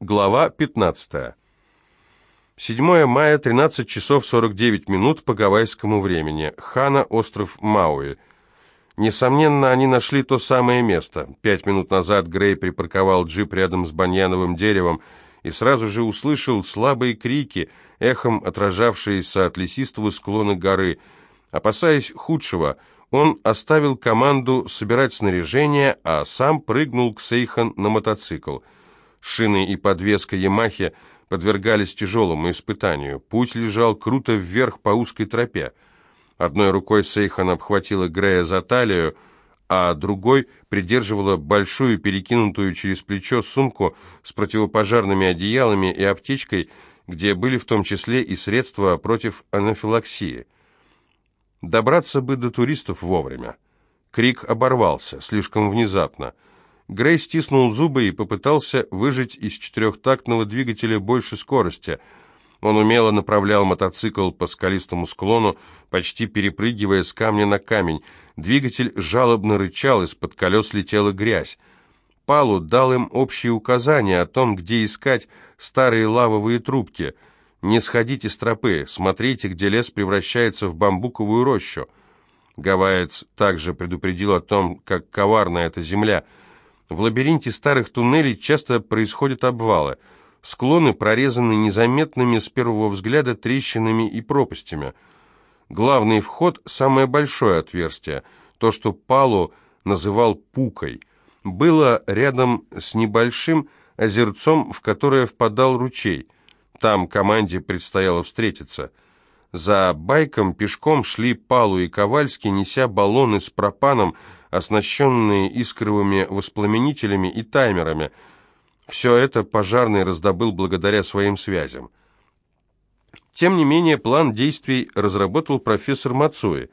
Глава 15. 7 мая, 13 часов 49 минут по гавайскому времени. Хана, остров Мауи. Несомненно, они нашли то самое место. Пять минут назад Грей припарковал джип рядом с баньяновым деревом и сразу же услышал слабые крики, эхом отражавшиеся от лесистого склона горы. Опасаясь худшего, он оставил команду собирать снаряжение, а сам прыгнул к Сейхан на мотоцикл. Шины и подвеска Ямахи подвергались тяжелому испытанию. Путь лежал круто вверх по узкой тропе. Одной рукой Сейхан обхватила Грея за талию, а другой придерживала большую перекинутую через плечо сумку с противопожарными одеялами и аптечкой, где были в том числе и средства против анафилаксии. Добраться бы до туристов вовремя. Крик оборвался, слишком внезапно. Грей стиснул зубы и попытался выжать из четырехтактного двигателя больше скорости. Он умело направлял мотоцикл по скалистому склону, почти перепрыгивая с камня на камень. Двигатель жалобно рычал, из-под колес летела грязь. Палу дал им общие указания о том, где искать старые лавовые трубки — не сходите с тропы, смотрите, где лес превращается в бамбуковую рощу. Гавайец также предупредил о том, как коварна эта земля. В лабиринте старых туннелей часто происходят обвалы. Склоны прорезаны незаметными с первого взгляда трещинами и пропастями. Главный вход – самое большое отверстие, то, что Палу называл «пукой», было рядом с небольшим озерцом, в которое впадал ручей. Там команде предстояло встретиться. За байком пешком шли Палу и Ковальский, неся баллоны с пропаном, оснащенные искровыми воспламенителями и таймерами. Все это пожарный раздобыл благодаря своим связям. Тем не менее, план действий разработал профессор Мацуи.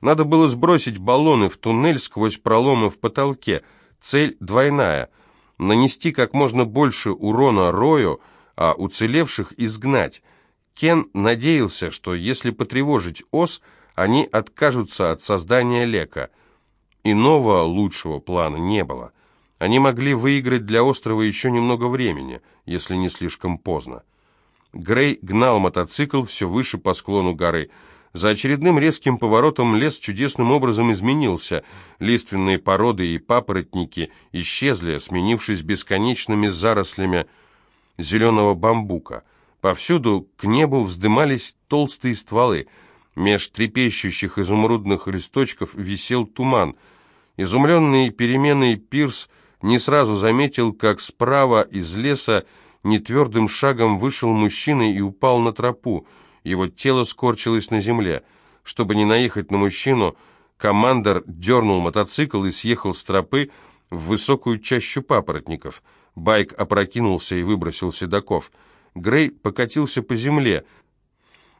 Надо было сбросить баллоны в туннель сквозь проломы в потолке. Цель двойная – нанести как можно больше урона Рою – а уцелевших изгнать. Кен надеялся, что если потревожить ос, они откажутся от создания лека. Иного лучшего плана не было. Они могли выиграть для острова еще немного времени, если не слишком поздно. Грей гнал мотоцикл все выше по склону горы. За очередным резким поворотом лес чудесным образом изменился. Лиственные породы и папоротники исчезли, сменившись бесконечными зарослями зеленого бамбука. Повсюду к небу вздымались толстые стволы. Меж трепещущих изумрудных листочков висел туман. Изумленный переменой Пирс не сразу заметил, как справа из леса нетвердым шагом вышел мужчина и упал на тропу. Его тело скорчилось на земле. Чтобы не наехать на мужчину, командор дернул мотоцикл и съехал с тропы в высокую чащу папоротников – Байк опрокинулся и выбросил седаков. Грей покатился по земле,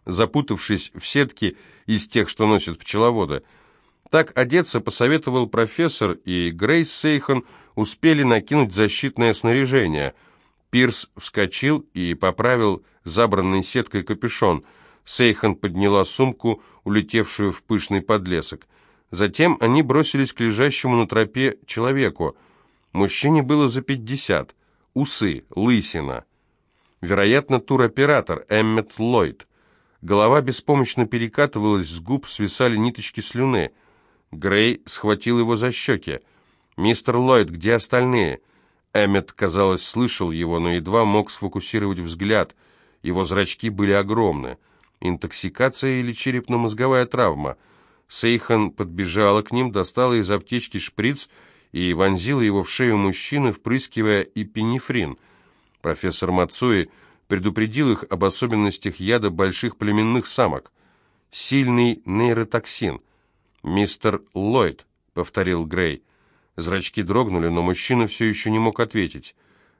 запутавшись в сетки из тех, что носят пчеловоды. Так одеться посоветовал профессор, и Грей с Сейхан успели накинуть защитное снаряжение. Пирс вскочил и поправил забранный сеткой капюшон. Сейхан подняла сумку, улетевшую в пышный подлесок. Затем они бросились к лежащему на тропе человеку. Мужчине было за пятьдесят. Усы, лысина. Вероятно, туроператор Эммет Ллойд. Голова беспомощно перекатывалась, с губ свисали ниточки слюны. Грей схватил его за щеки. «Мистер Ллойд, где остальные?» Эммет, казалось, слышал его, но едва мог сфокусировать взгляд. Его зрачки были огромны. Интоксикация или черепно-мозговая травма? Сейхан подбежала к ним, достала из аптечки шприц и вонзила его в шею мужчины, впрыскивая эпинефрин. Профессор Мацуи предупредил их об особенностях яда больших племенных самок. Сильный нейротоксин. «Мистер Ллойд», — повторил Грей. Зрачки дрогнули, но мужчина все еще не мог ответить.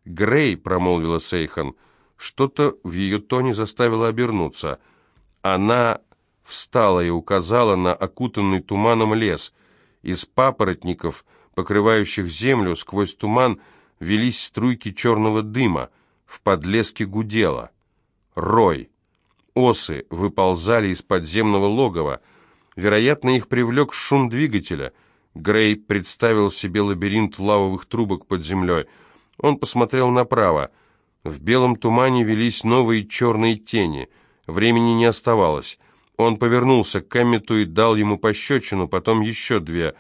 «Грей», — промолвила Сейхан, — что-то в ее тоне заставило обернуться. Она встала и указала на окутанный туманом лес. Из папоротников покрывающих землю, сквозь туман велись струйки черного дыма, в подлеске гудело. Рой. Осы выползали из подземного логова. Вероятно, их привлек шум двигателя. Грей представил себе лабиринт лавовых трубок под землей. Он посмотрел направо. В белом тумане велись новые черные тени. Времени не оставалось. Он повернулся к Эммету и дал ему пощечину, потом еще две.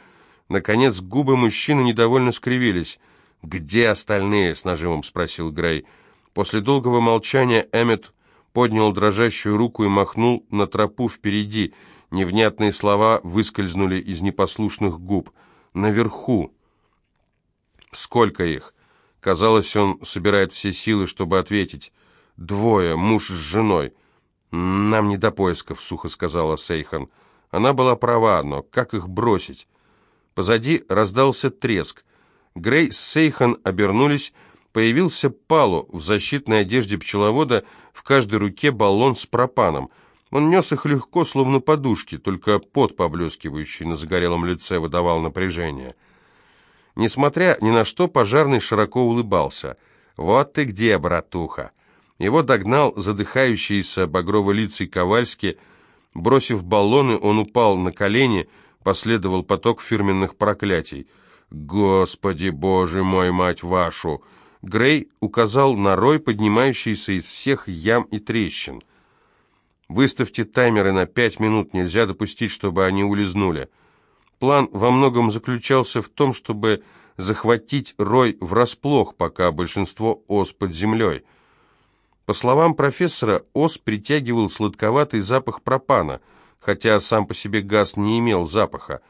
Наконец губы мужчины недовольно скривились. «Где остальные?» — с нажимом спросил Грей. После долгого молчания Эммет поднял дрожащую руку и махнул на тропу впереди. Невнятные слова выскользнули из непослушных губ. «Наверху!» «Сколько их?» Казалось, он собирает все силы, чтобы ответить. «Двое, муж с женой». «Нам не до поисков», — сухо сказала Сейхан. Она была права, но как их бросить? Позади раздался треск. Грей с Сейхан обернулись. Появился Палу в защитной одежде пчеловода, в каждой руке баллон с пропаном. Он нес их легко, словно подушки, только пот, поблескивающий на загорелом лице, выдавал напряжение. Несмотря ни на что, пожарный широко улыбался. «Вот ты где, братуха!» Его догнал задыхающийся багрово-лицый Ковальский. Бросив баллоны, он упал на колени, последовал поток фирменных проклятий. «Господи, боже мой, мать вашу!» Грей указал на рой, поднимающийся из всех ям и трещин. «Выставьте таймеры на пять минут, нельзя допустить, чтобы они улизнули». План во многом заключался в том, чтобы захватить Рой врасплох, пока большинство ос под землей. По словам профессора, ос притягивал сладковатый запах пропана, хотя сам по себе газ не имел запаха.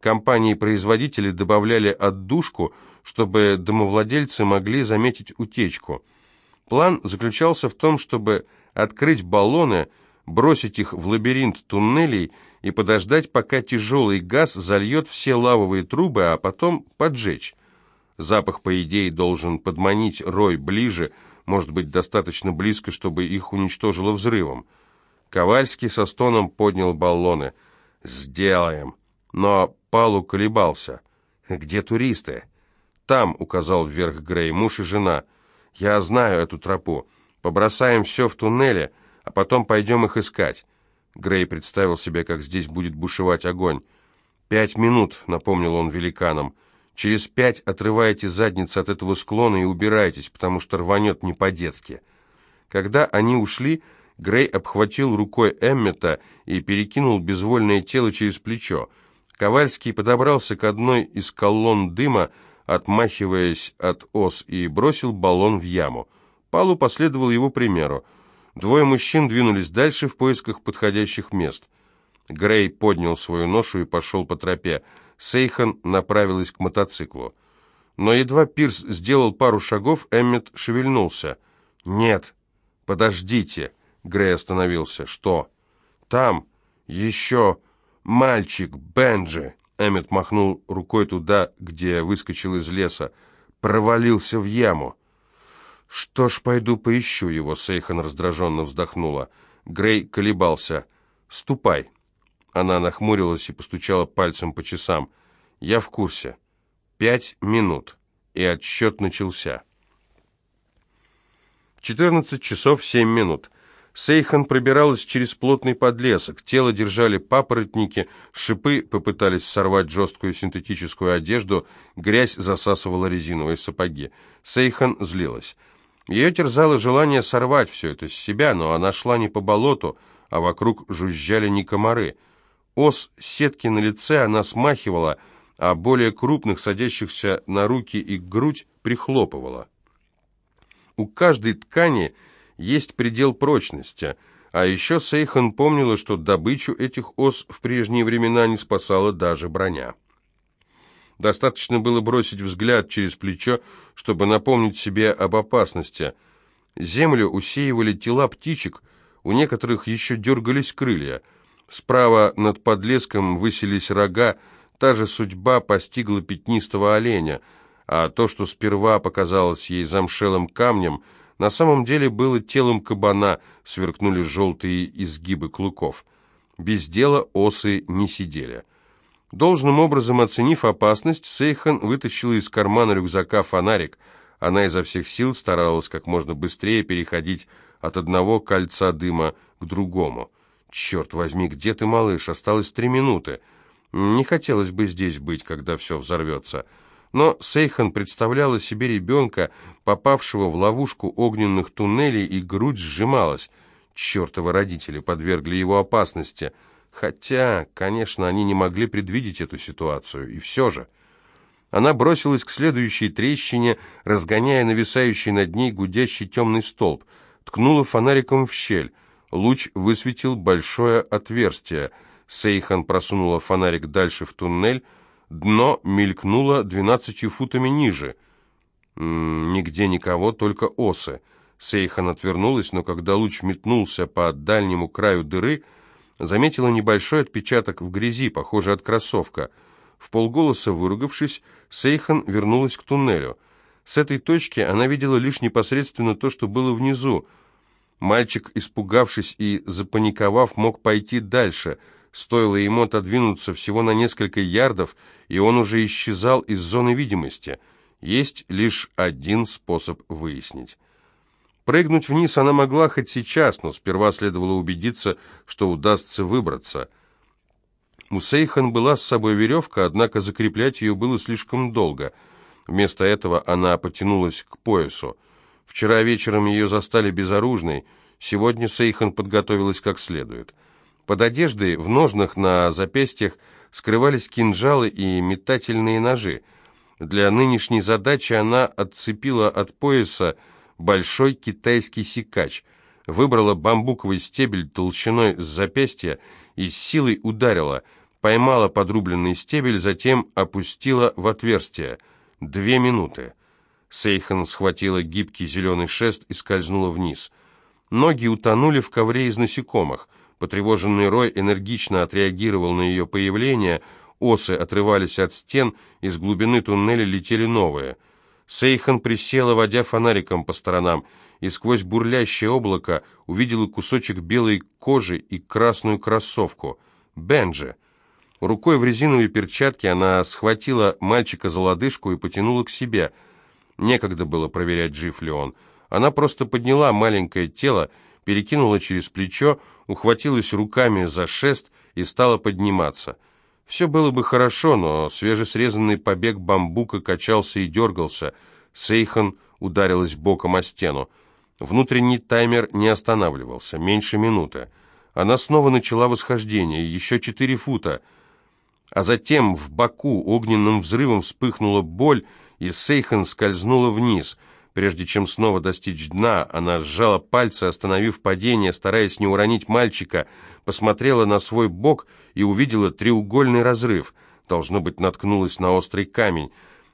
Компании-производители добавляли отдушку, чтобы домовладельцы могли заметить утечку. План заключался в том, чтобы открыть баллоны, бросить их в лабиринт туннелей и подождать, пока тяжелый газ зальет все лавовые трубы, а потом поджечь. Запах, по идее, должен подманить рой ближе, может быть, достаточно близко, чтобы их уничтожило взрывом. Ковальский со стоном поднял баллоны. «Сделаем!» Но Палу колебался. «Где туристы?» «Там», — указал вверх Грей, — «муж и жена. Я знаю эту тропу. Побросаем все в туннеле, а потом пойдем их искать». Грей представил себе, как здесь будет бушевать огонь. «Пять минут», — напомнил он великанам. «Через пять отрываете задницы от этого склона и убирайтесь, потому что рванет не по-детски». Когда они ушли, Грей обхватил рукой Эммета и перекинул безвольное тело через плечо. Ковальский подобрался к одной из колонн дыма, отмахиваясь от ос, и бросил баллон в яму. Палу последовал его примеру. Двое мужчин двинулись дальше в поисках подходящих мест. Грей поднял свою ношу и пошел по тропе. Сейхан направилась к мотоциклу. Но едва Пирс сделал пару шагов, Эммет шевельнулся. «Нет, подождите!» Грей остановился. «Что?» «Там еще мальчик, Бенджи!» Эммет махнул рукой туда, где выскочил из леса. «Провалился в яму!» «Что ж, пойду поищу его», — Сейхан раздраженно вздохнула. Грей колебался. «Ступай». Она нахмурилась и постучала пальцем по часам. «Я в курсе. Пять минут». И отсчет начался. Четырнадцать часов семь минут. Сейхан пробиралась через плотный подлесок. Тело держали папоротники, шипы попытались сорвать жесткую синтетическую одежду, грязь засасывала резиновые сапоги. Сейхан злилась. Ее терзало желание сорвать все это с себя, но она шла не по болоту, а вокруг жужжали не комары. Ос сетки на лице она смахивала, а более крупных, садящихся на руки и грудь, прихлопывала. У каждой ткани есть предел прочности, а еще Сейхан помнила, что добычу этих ос в прежние времена не спасала даже броня. Достаточно было бросить взгляд через плечо, чтобы напомнить себе об опасности. Землю усеивали тела птичек, у некоторых еще дергались крылья. Справа над подлеском высились рога, та же судьба постигла пятнистого оленя, а то, что сперва показалось ей замшелым камнем, на самом деле было телом кабана, сверкнули желтые изгибы клыков. Без дела осы не сидели. Должным образом оценив опасность, Сейхан вытащила из кармана рюкзака фонарик. Она изо всех сил старалась как можно быстрее переходить от одного кольца дыма к другому. «Черт возьми, где ты, малыш? Осталось три минуты. Не хотелось бы здесь быть, когда все взорвется». Но Сейхан представляла себе ребенка, попавшего в ловушку огненных туннелей, и грудь сжималась. Чертовы родители подвергли его опасности. Хотя, конечно, они не могли предвидеть эту ситуацию, и все же... Она бросилась к следующей трещине, разгоняя нависающий над ней гудящий темный столб, ткнула фонариком в щель. Луч высветил большое отверстие. Сейхан просунула фонарик дальше в туннель, дно мелькнуло двенадцатью футами ниже. Нигде никого, только осы. Сейхан отвернулась, но когда луч метнулся по дальнему краю дыры, заметила небольшой отпечаток в грязи, похожий от кроссовка. В полголоса выругавшись, Сейхан вернулась к туннелю. С этой точки она видела лишь непосредственно то, что было внизу. Мальчик, испугавшись и запаниковав, мог пойти дальше — Стоило ему отодвинуться всего на несколько ярдов, и он уже исчезал из зоны видимости. Есть лишь один способ выяснить. Прыгнуть вниз она могла хоть сейчас, но сперва следовало убедиться, что удастся выбраться. У Сейхан была с собой веревка, однако закреплять ее было слишком долго. Вместо этого она потянулась к поясу. Вчера вечером ее застали безоружной, сегодня Сейхан подготовилась как следует — под одеждой в ножнах на запястьях скрывались кинжалы и метательные ножи. Для нынешней задачи она отцепила от пояса большой китайский секач, выбрала бамбуковый стебель толщиной с запястья и с силой ударила, поймала подрубленный стебель, затем опустила в отверстие. Две минуты. Сейхан схватила гибкий зеленый шест и скользнула вниз. Ноги утонули в ковре из насекомых — Потревоженный Рой энергично отреагировал на ее появление, осы отрывались от стен, из глубины туннеля летели новые. Сейхан присела, водя фонариком по сторонам, и сквозь бурлящее облако увидела кусочек белой кожи и красную кроссовку. Бенджи. Рукой в резиновой перчатке она схватила мальчика за лодыжку и потянула к себе. Некогда было проверять, жив ли он. Она просто подняла маленькое тело, перекинула через плечо, ухватилась руками за шест и стала подниматься. Все было бы хорошо, но свежесрезанный побег бамбука качался и дергался. Сейхан ударилась боком о стену. Внутренний таймер не останавливался, меньше минуты. Она снова начала восхождение, еще четыре фута. А затем в боку огненным взрывом вспыхнула боль, и Сейхан скользнула вниз — Прежде чем снова достичь дна, она сжала пальцы, остановив падение, стараясь не уронить мальчика, посмотрела на свой бок и увидела треугольный разрыв. Должно быть, наткнулась на острый камень.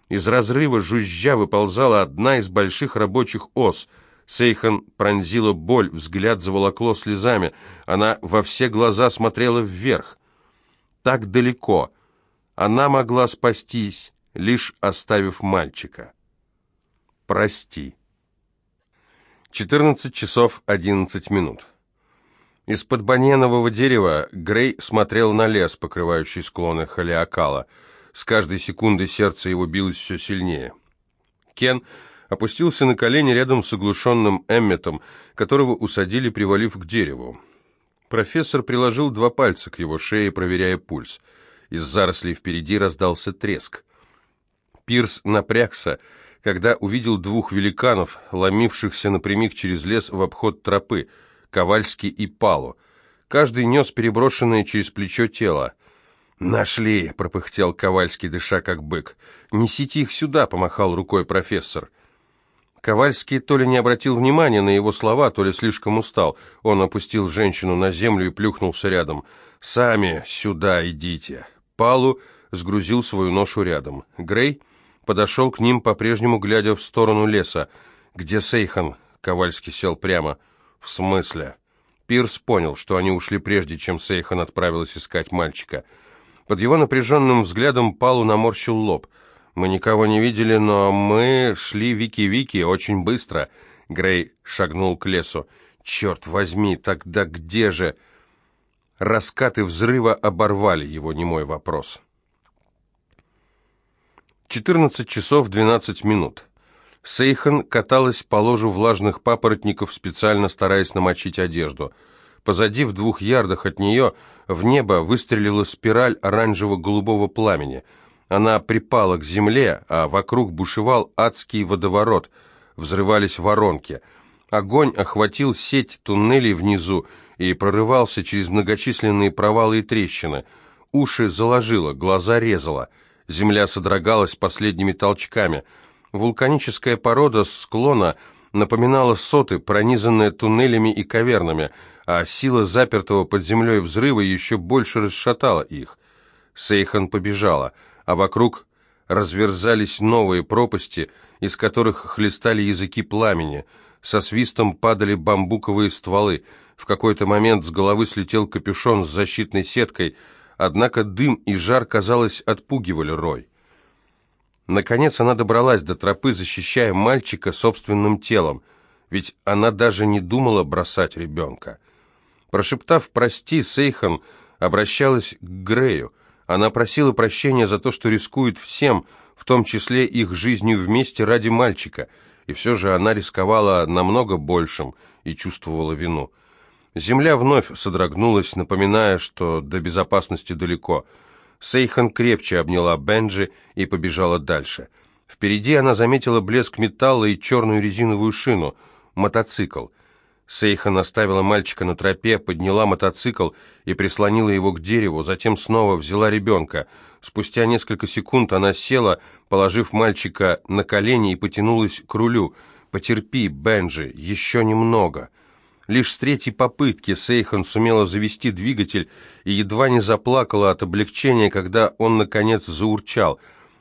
Из разрыва жужжа выползала одна из больших рабочих ос. Сейхан пронзила боль, взгляд заволокло слезами. Она во все глаза смотрела вверх. Так далеко. Она могла спастись, лишь оставив мальчика. Прости. 14 часов 11 минут. Из-под баньянового дерева Грей смотрел на лес, покрывающий склоны Халиакала. С каждой секундой сердце его билось все сильнее. Кен опустился на колени рядом с оглушенным Эмметом, которого усадили, привалив к дереву. Профессор приложил два пальца к его шее, проверяя пульс. Из зарослей впереди раздался треск. Пирс напрягся, когда увидел двух великанов, ломившихся напрямик через лес в обход тропы, Ковальский и Палу. Каждый нес переброшенное через плечо тело. «Нашли!» — пропыхтел Ковальский, дыша как бык. «Несите их сюда!» — помахал рукой профессор. Ковальский то ли не обратил внимания на его слова, то ли слишком устал. Он опустил женщину на землю и плюхнулся рядом. «Сами сюда идите!» Палу сгрузил свою ношу рядом. Грей подошел к ним, по-прежнему глядя в сторону леса. «Где Сейхан?» Ковальский сел прямо. «В смысле?» Пирс понял, что они ушли прежде, чем Сейхан отправилась искать мальчика. Под его напряженным взглядом Палу наморщил лоб. «Мы никого не видели, но мы шли Вики-Вики очень быстро». Грей шагнул к лесу. «Черт возьми, тогда где же...» Раскаты взрыва оборвали его немой вопрос. 14 часов 12 минут. Сейхан каталась по ложу влажных папоротников, специально стараясь намочить одежду. Позади, в двух ярдах от нее, в небо выстрелила спираль оранжево-голубого пламени. Она припала к земле, а вокруг бушевал адский водоворот. Взрывались воронки. Огонь охватил сеть туннелей внизу и прорывался через многочисленные провалы и трещины. Уши заложило, глаза резало. Земля содрогалась последними толчками. Вулканическая порода склона напоминала соты, пронизанные туннелями и кавернами, а сила запертого под землей взрыва еще больше расшатала их. Сейхан побежала — а вокруг разверзались новые пропасти, из которых хлестали языки пламени, со свистом падали бамбуковые стволы, в какой-то момент с головы слетел капюшон с защитной сеткой, однако дым и жар, казалось, отпугивали Рой. Наконец она добралась до тропы, защищая мальчика собственным телом, ведь она даже не думала бросать ребенка. Прошептав «прости», Сейхан обращалась к Грею – она просила прощения за то, что рискует всем, в том числе их жизнью вместе ради мальчика, и все же она рисковала намного большим и чувствовала вину. Земля вновь содрогнулась, напоминая, что до безопасности далеко. Сейхан крепче обняла Бенджи и побежала дальше. Впереди она заметила блеск металла и черную резиновую шину. Мотоцикл. Сейха наставила мальчика на тропе, подняла мотоцикл и прислонила его к дереву, затем снова взяла ребенка. Спустя несколько секунд она села, положив мальчика на колени и потянулась к рулю. «Потерпи, Бенджи, еще немного». Лишь с третьей попытки Сейхан сумела завести двигатель и едва не заплакала от облегчения, когда он, наконец, заурчал.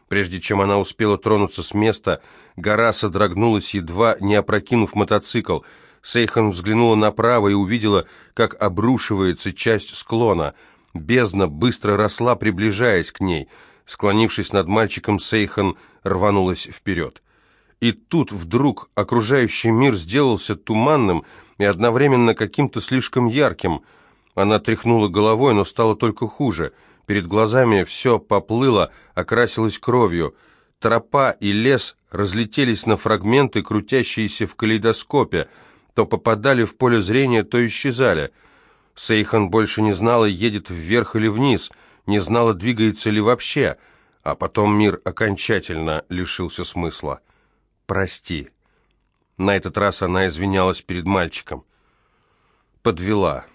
Прежде чем она успела тронуться с места, гора содрогнулась, едва не опрокинув мотоцикл – Сейхан взглянула направо и увидела, как обрушивается часть склона. Бездна быстро росла, приближаясь к ней. Склонившись над мальчиком, Сейхан рванулась вперед. И тут вдруг окружающий мир сделался туманным и одновременно каким-то слишком ярким. Она тряхнула головой, но стало только хуже. Перед глазами все поплыло, окрасилось кровью. Тропа и лес разлетелись на фрагменты, крутящиеся в калейдоскопе — то попадали в поле зрения, то исчезали. Сейхан больше не знала, едет вверх или вниз, не знала, двигается ли вообще, а потом мир окончательно лишился смысла. «Прости». На этот раз она извинялась перед мальчиком. Подвела.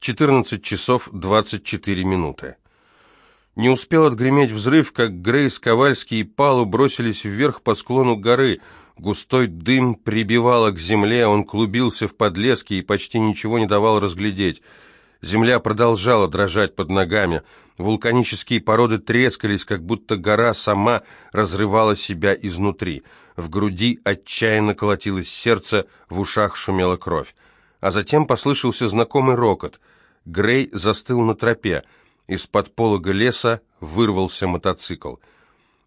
14 часов 24 минуты. Не успел отгреметь взрыв, как Грейс, Ковальский и Палу бросились вверх по склону горы – Густой дым прибивало к земле, он клубился в подлеске и почти ничего не давал разглядеть. Земля продолжала дрожать под ногами. Вулканические породы трескались, как будто гора сама разрывала себя изнутри. В груди отчаянно колотилось сердце, в ушах шумела кровь. А затем послышался знакомый рокот. Грей застыл на тропе. Из-под полога леса вырвался мотоцикл.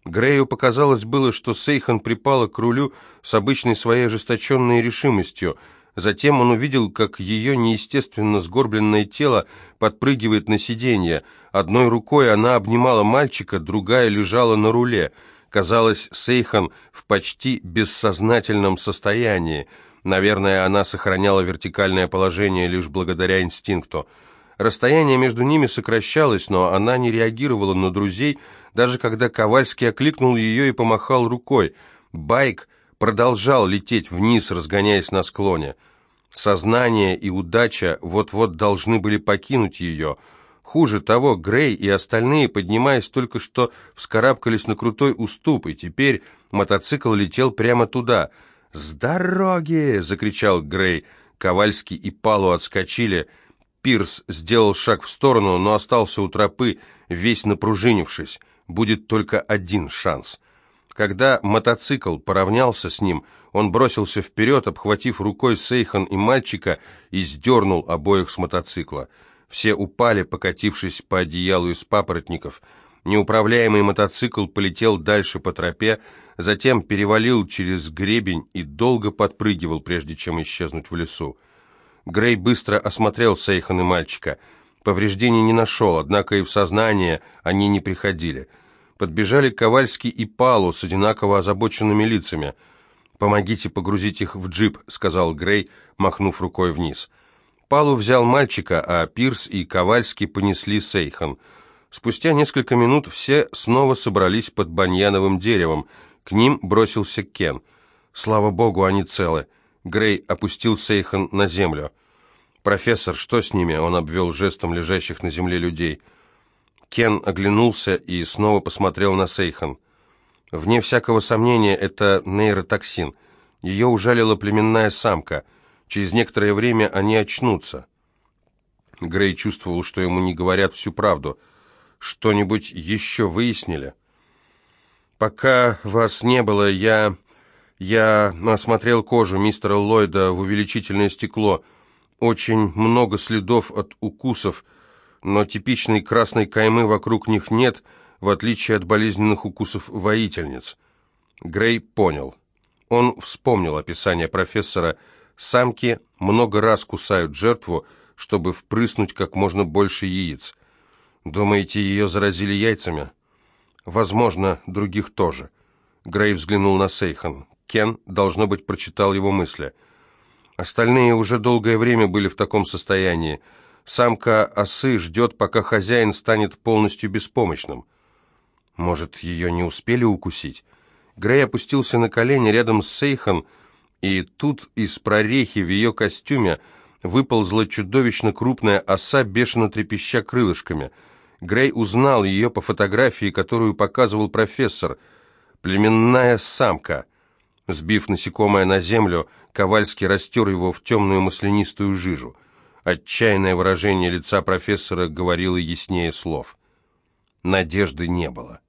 Грею показалось было, что Сейхан припала к рулю с обычной своей ожесточенной решимостью. Затем он увидел, как ее неестественно сгорбленное тело подпрыгивает на сиденье. Одной рукой она обнимала мальчика, другая лежала на руле. Казалось, Сейхан в почти бессознательном состоянии. Наверное, она сохраняла вертикальное положение лишь благодаря инстинкту. Расстояние между ними сокращалось, но она не реагировала на друзей, даже когда Ковальский окликнул ее и помахал рукой. Байк продолжал лететь вниз, разгоняясь на склоне. Сознание и удача вот-вот должны были покинуть ее. Хуже того, Грей и остальные, поднимаясь только что, вскарабкались на крутой уступ, и теперь мотоцикл летел прямо туда. «С дороги!» — закричал Грей. Ковальский и Палу отскочили. Пирс сделал шаг в сторону, но остался у тропы, весь напружинившись будет только один шанс. Когда мотоцикл поравнялся с ним, он бросился вперед, обхватив рукой Сейхан и мальчика, и сдернул обоих с мотоцикла. Все упали, покатившись по одеялу из папоротников. Неуправляемый мотоцикл полетел дальше по тропе, затем перевалил через гребень и долго подпрыгивал, прежде чем исчезнуть в лесу. Грей быстро осмотрел Сейхан и мальчика – Повреждений не нашел, однако и в сознание они не приходили. Подбежали Ковальский и Палу с одинаково озабоченными лицами. «Помогите погрузить их в джип», — сказал Грей, махнув рукой вниз. Палу взял мальчика, а Пирс и Ковальский понесли Сейхан. Спустя несколько минут все снова собрались под баньяновым деревом. К ним бросился Кен. Слава богу, они целы. Грей опустил Сейхан на землю. «Профессор, что с ними?» Он обвел жестом лежащих на земле людей. Кен оглянулся и снова посмотрел на Сейхан. Вне всякого сомнения, это нейротоксин. Ее ужалила племенная самка. Через некоторое время они очнутся. Грей чувствовал, что ему не говорят всю правду. Что-нибудь еще выяснили? «Пока вас не было, я... я осмотрел кожу мистера Ллойда в увеличительное стекло. Очень много следов от укусов, но типичной красной каймы вокруг них нет, в отличие от болезненных укусов воительниц». Грей понял. Он вспомнил описание профессора. Самки много раз кусают жертву, чтобы впрыснуть как можно больше яиц. Думаете, ее заразили яйцами? Возможно, других тоже. Грей взглянул на Сейхан. Кен, должно быть, прочитал его мысли. Остальные уже долгое время были в таком состоянии. Самка осы ждет, пока хозяин станет полностью беспомощным. Может, ее не успели укусить? Грей опустился на колени рядом с Сейхан, и тут из прорехи в ее костюме выползла чудовищно крупная оса, бешено трепеща крылышками. Грей узнал ее по фотографии, которую показывал профессор. Племенная самка. Сбив насекомое на землю, Ковальский растер его в темную маслянистую жижу. Отчаянное выражение лица профессора говорило яснее слов. Надежды не было.